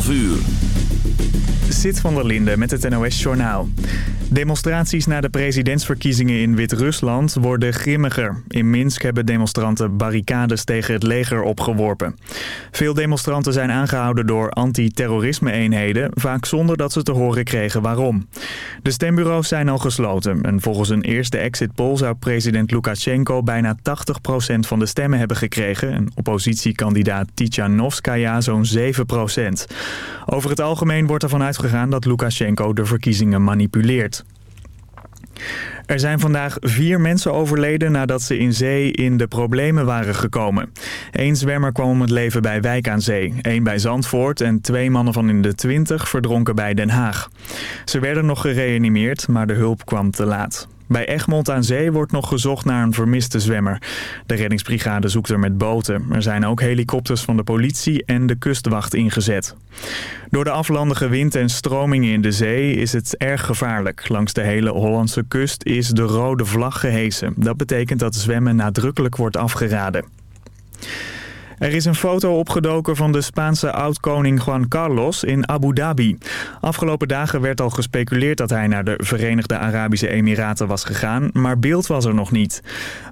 12 uur. Zit van der Linde met het NOS-journaal. Demonstraties na de presidentsverkiezingen in Wit-Rusland worden grimmiger. In Minsk hebben demonstranten barricades tegen het leger opgeworpen. Veel demonstranten zijn aangehouden door anti-terrorisme-eenheden... vaak zonder dat ze te horen kregen waarom. De stembureaus zijn al gesloten... en volgens een eerste exit poll zou president Lukashenko... bijna 80% van de stemmen hebben gekregen... en oppositiekandidaat Tichanovskaya zo'n 7%. Over het algemeen wordt ervan uitgegaan dat Lukashenko de verkiezingen manipuleert. Er zijn vandaag vier mensen overleden nadat ze in zee in de problemen waren gekomen. Eén zwemmer kwam om het leven bij Wijk aan Zee, één bij Zandvoort en twee mannen van in de twintig verdronken bij Den Haag. Ze werden nog gereanimeerd, maar de hulp kwam te laat. Bij Egmond aan Zee wordt nog gezocht naar een vermiste zwemmer. De reddingsbrigade zoekt er met boten. Er zijn ook helikopters van de politie en de kustwacht ingezet. Door de aflandige wind en stromingen in de zee is het erg gevaarlijk. Langs de hele Hollandse kust is de rode vlag gehesen. Dat betekent dat zwemmen nadrukkelijk wordt afgeraden. Er is een foto opgedoken van de Spaanse oud-koning Juan Carlos in Abu Dhabi. Afgelopen dagen werd al gespeculeerd dat hij naar de Verenigde Arabische Emiraten was gegaan, maar beeld was er nog niet.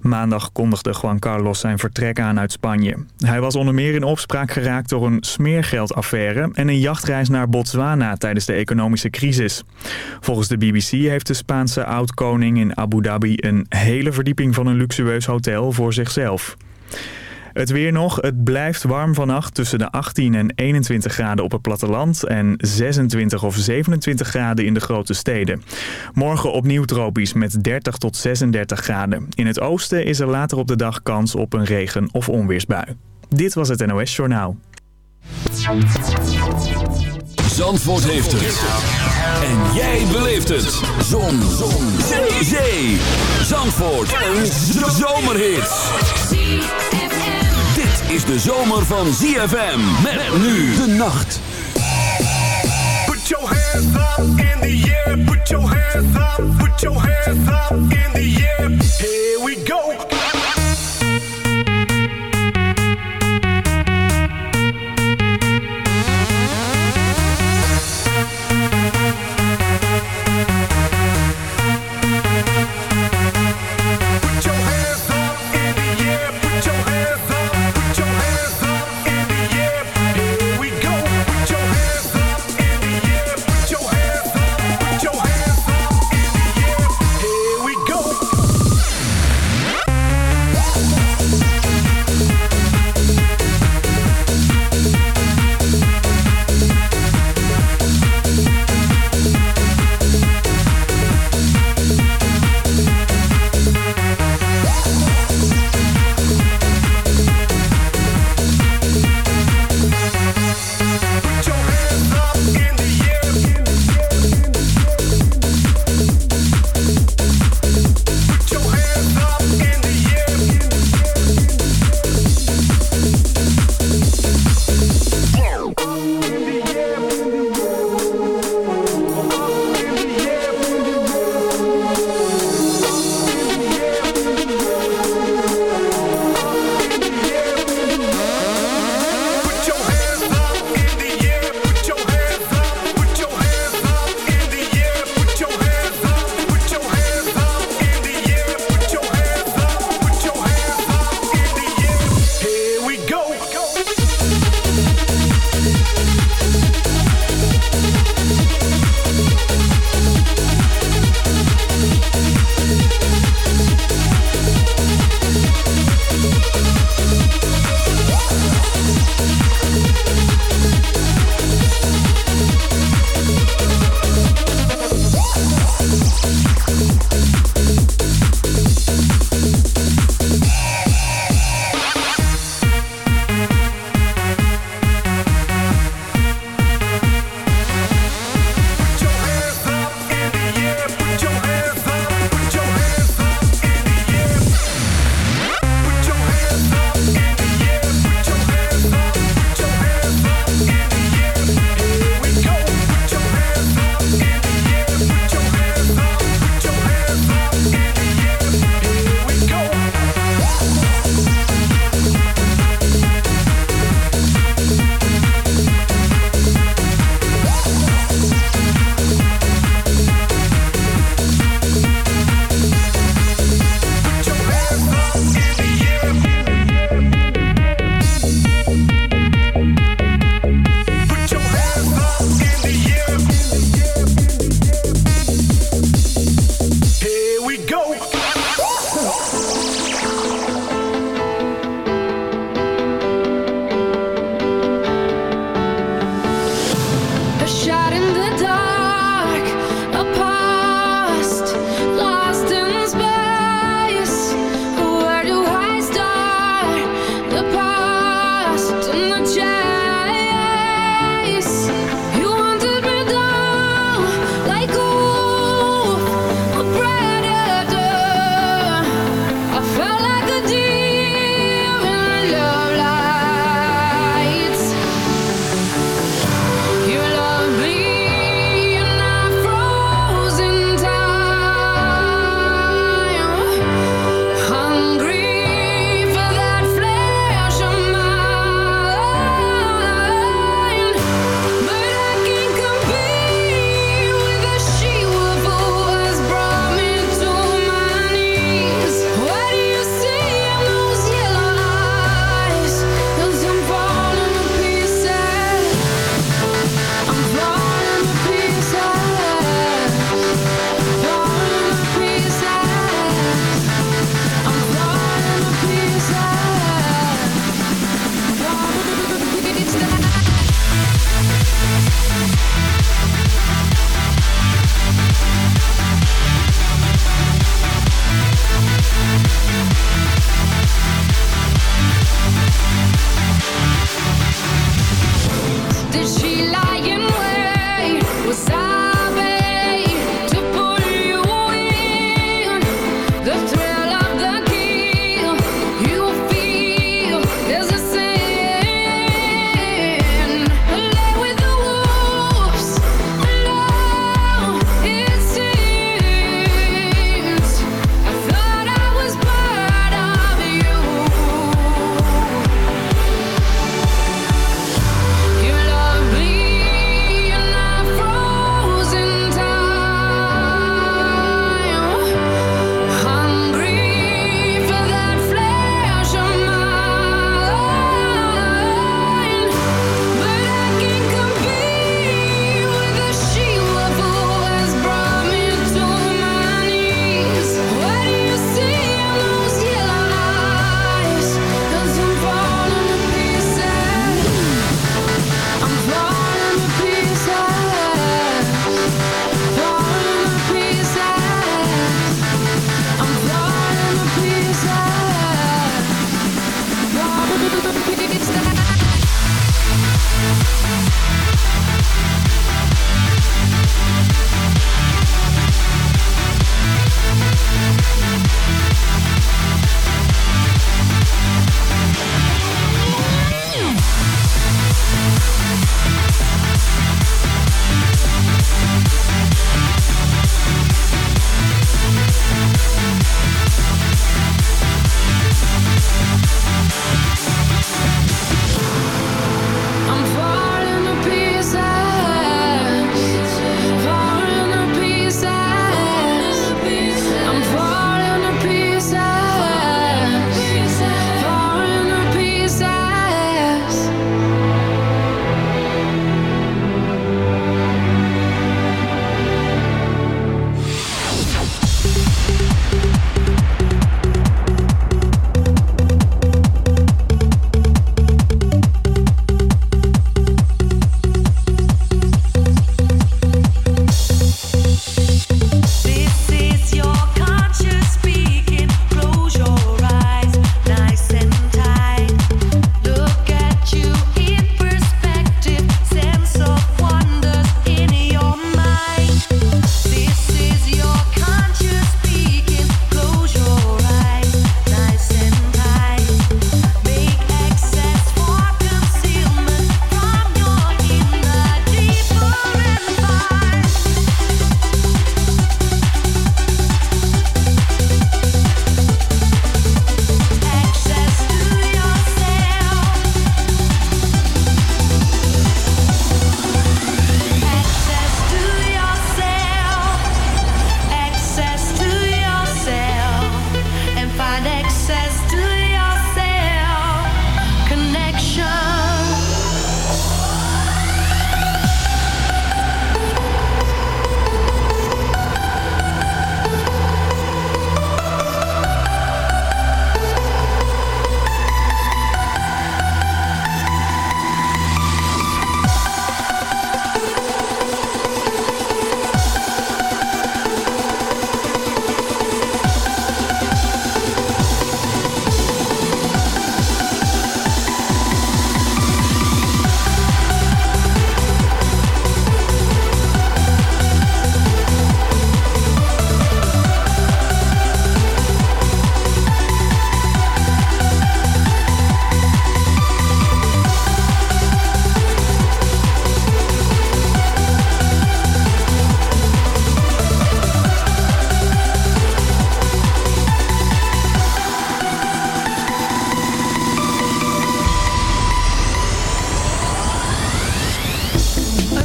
Maandag kondigde Juan Carlos zijn vertrek aan uit Spanje. Hij was onder meer in opspraak geraakt door een smeergeldaffaire en een jachtreis naar Botswana tijdens de economische crisis. Volgens de BBC heeft de Spaanse oud-koning in Abu Dhabi een hele verdieping van een luxueus hotel voor zichzelf. Het weer nog. Het blijft warm vannacht tussen de 18 en 21 graden op het platteland... en 26 of 27 graden in de grote steden. Morgen opnieuw tropisch met 30 tot 36 graden. In het oosten is er later op de dag kans op een regen- of onweersbui. Dit was het NOS Journaal. Zandvoort heeft het. En jij beleeft het. Zon. Zon. Zee. Zee. Zandvoort. Een zomerhit is de zomer van ZFM. Met nu de nacht. Put your hands up in the air. Put your hands up. Put your hands up in the air. Here we go.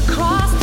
across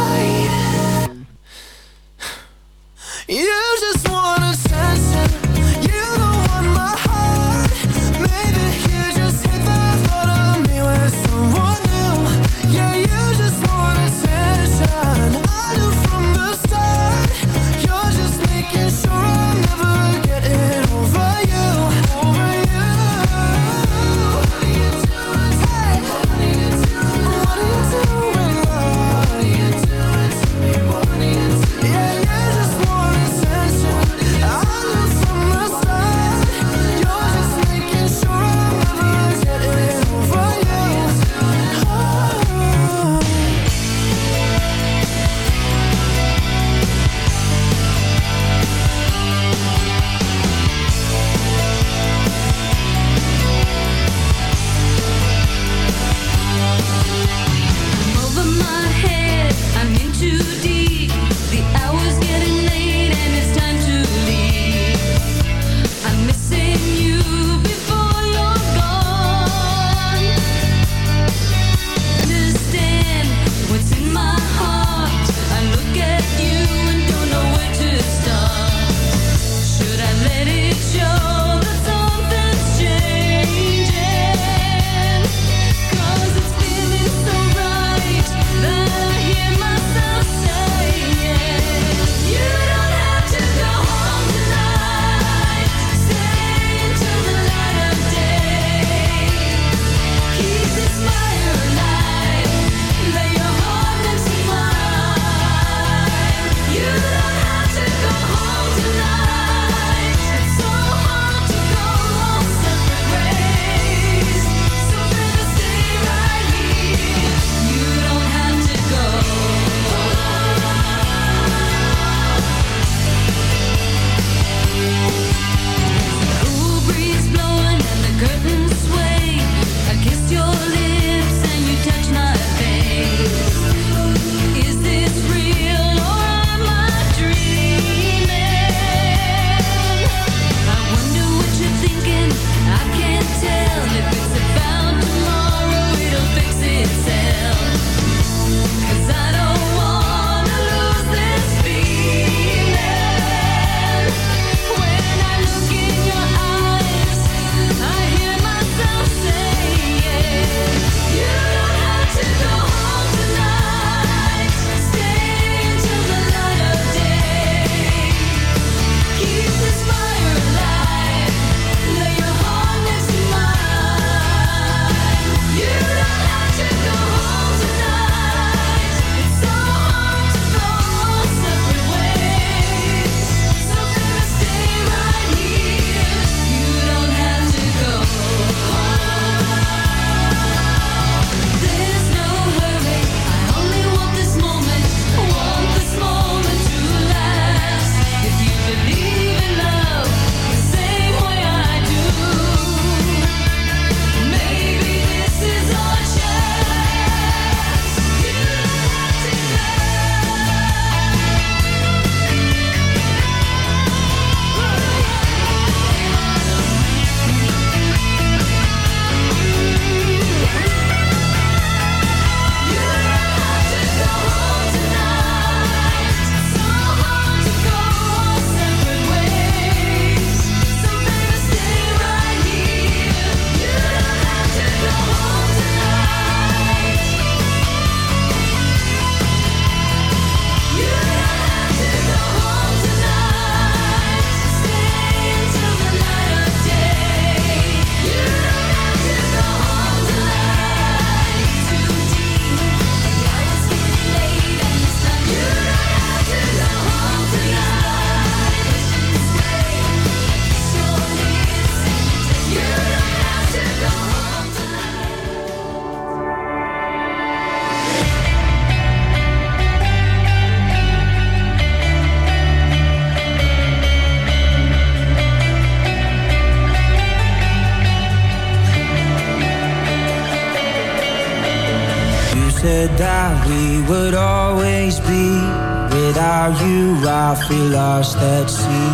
we lost at sea.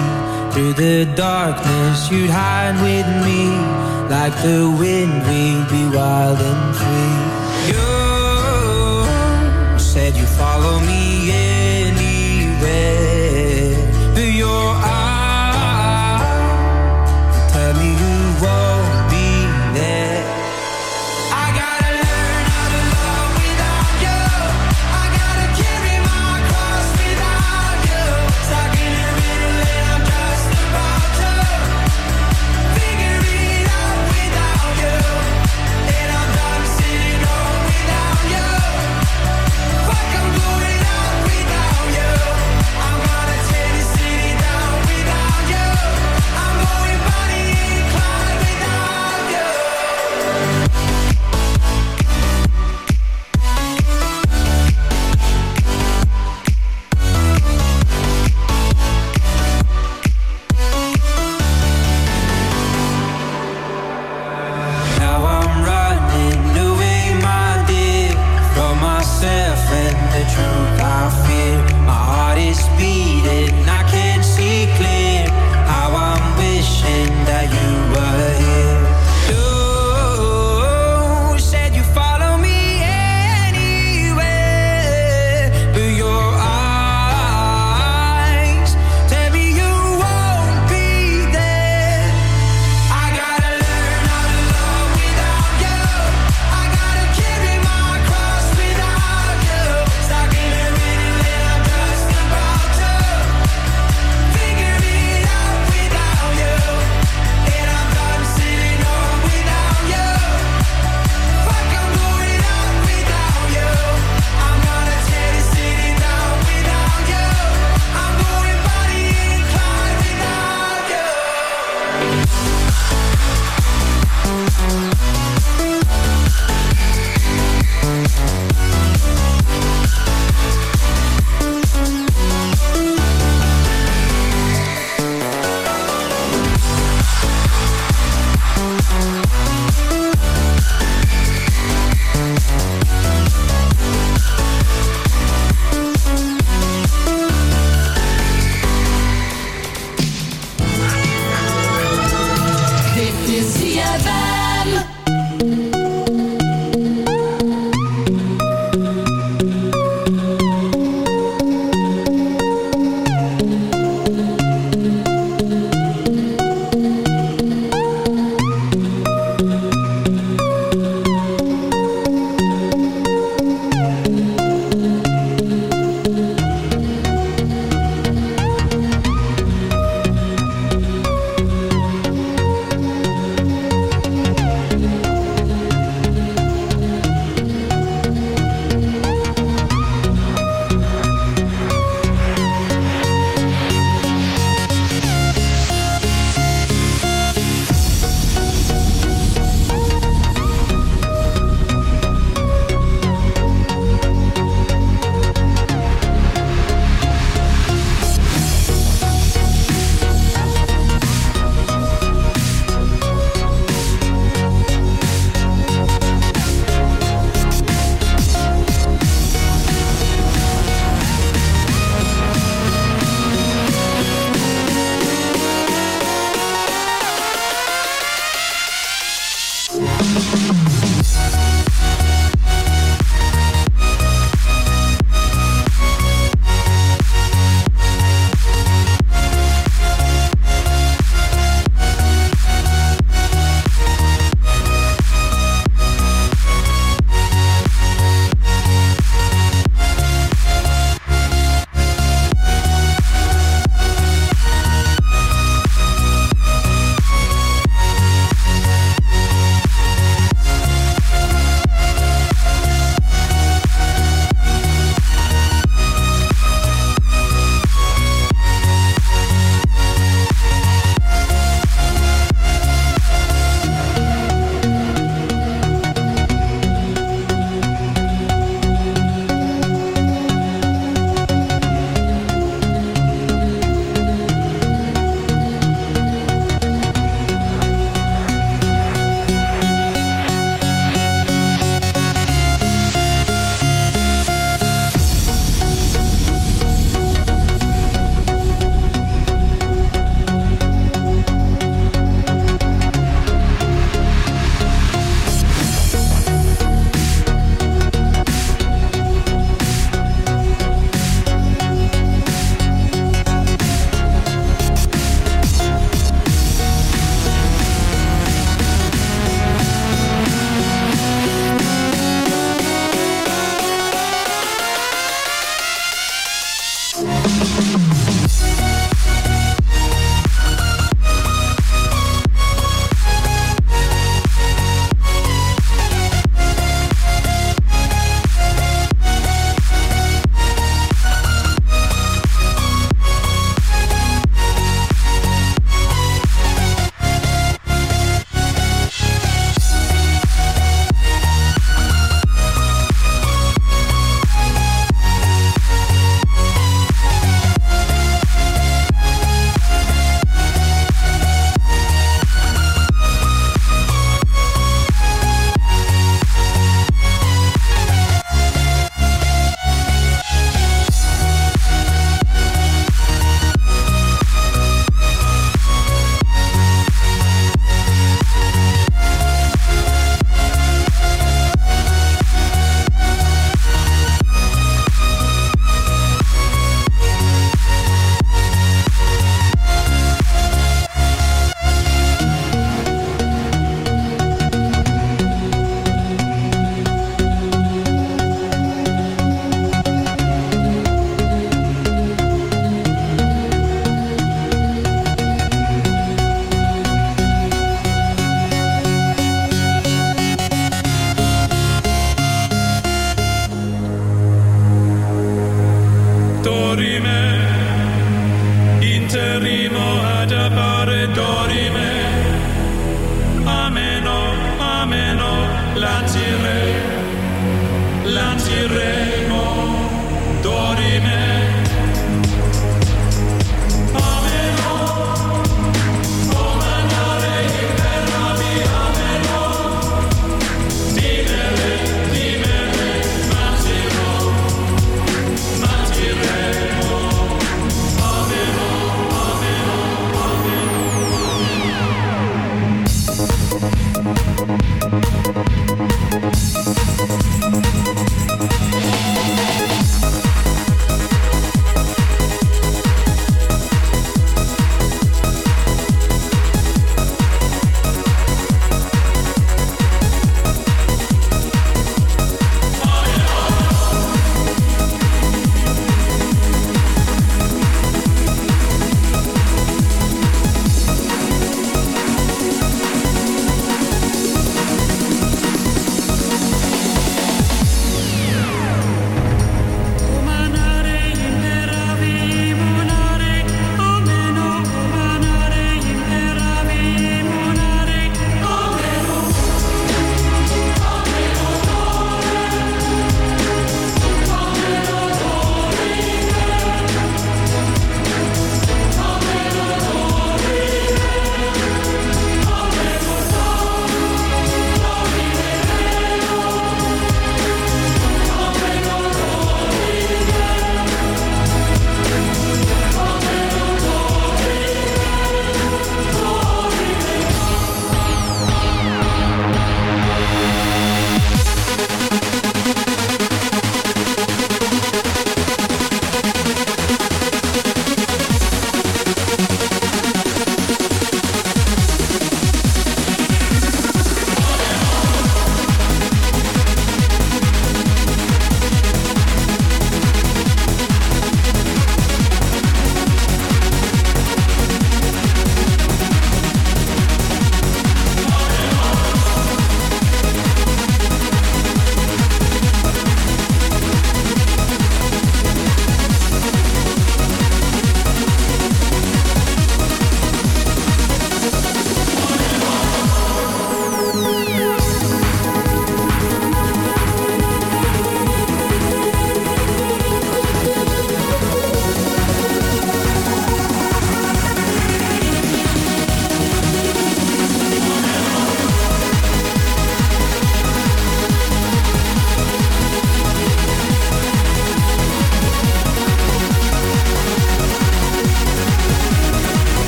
Through the darkness you'd hide with me. Like the wind we'd be wild and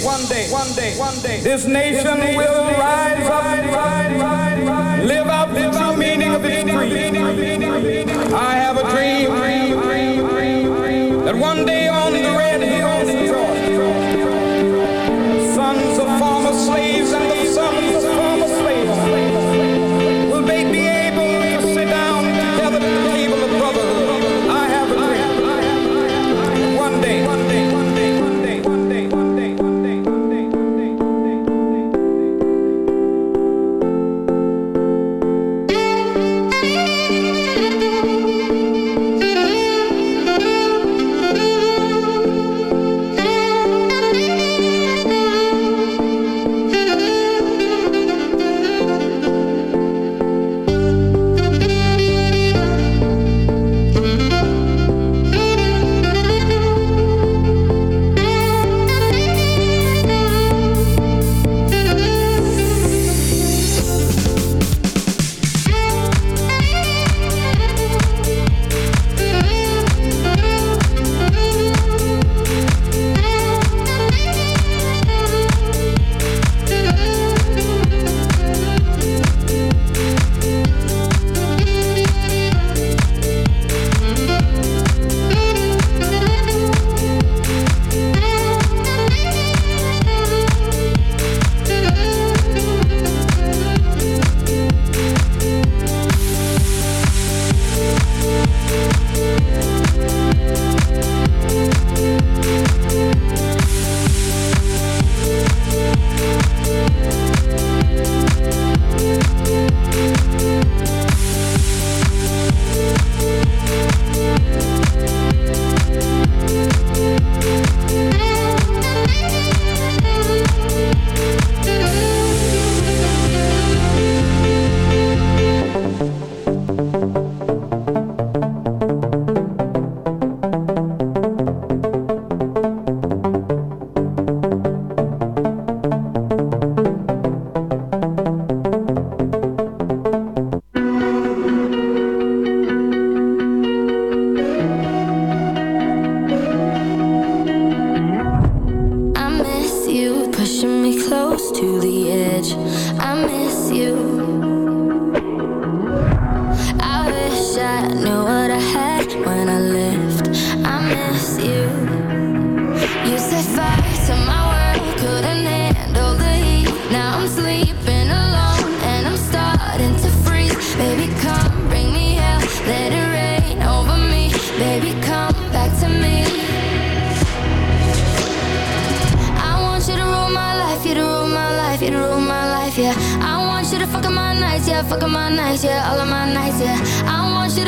day, one day, one day, one day, this nation, this will rise up. Rise up.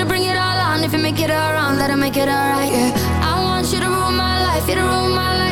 to bring it all on. If you make it all wrong, let her make it all right. Yeah. I want you to rule my life, you to rule my life.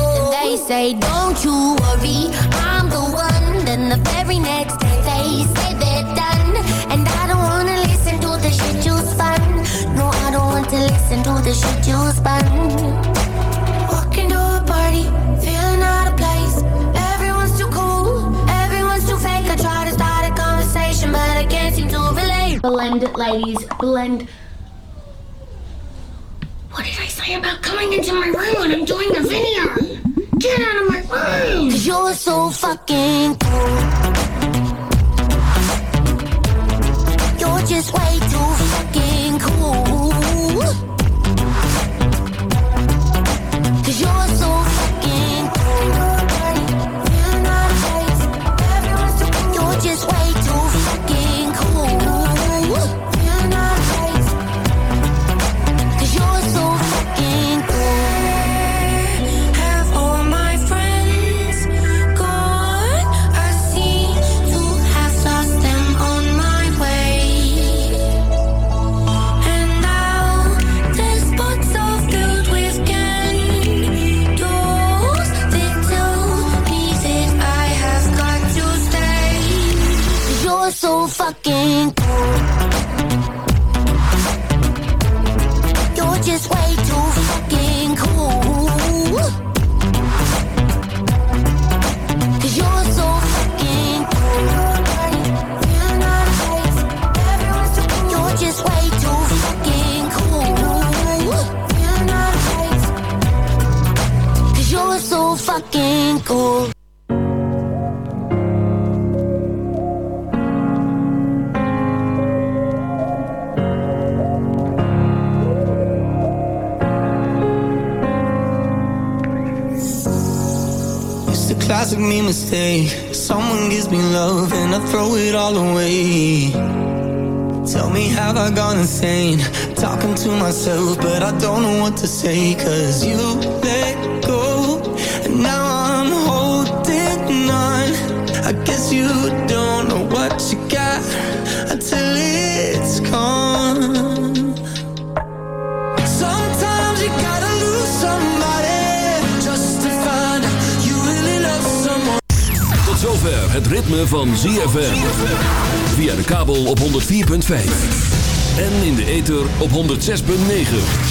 they say, don't you worry, I'm the one. Then the very next day they say they're done. And I don't wanna listen to the shit you spun. No, I don't want to listen to the shit you spun. Walking to a party, feeling out of place. Everyone's too cool, everyone's too fake. I try to start a conversation, but I can't seem to relate. Blend it, ladies. Blend. What did I say about coming into my room when I'm doing a video? Get out of my room! Cause you're so fucking cool. You're just way too fucking say. Cause you let go, and now I'm holding on. I guess you don't know what you got until it's gone. Sometimes you gotta lose somebody just to find you really love someone. Tot zover het ritme van ZFM. Via de kabel op 104.5. En in de ether op 106.9.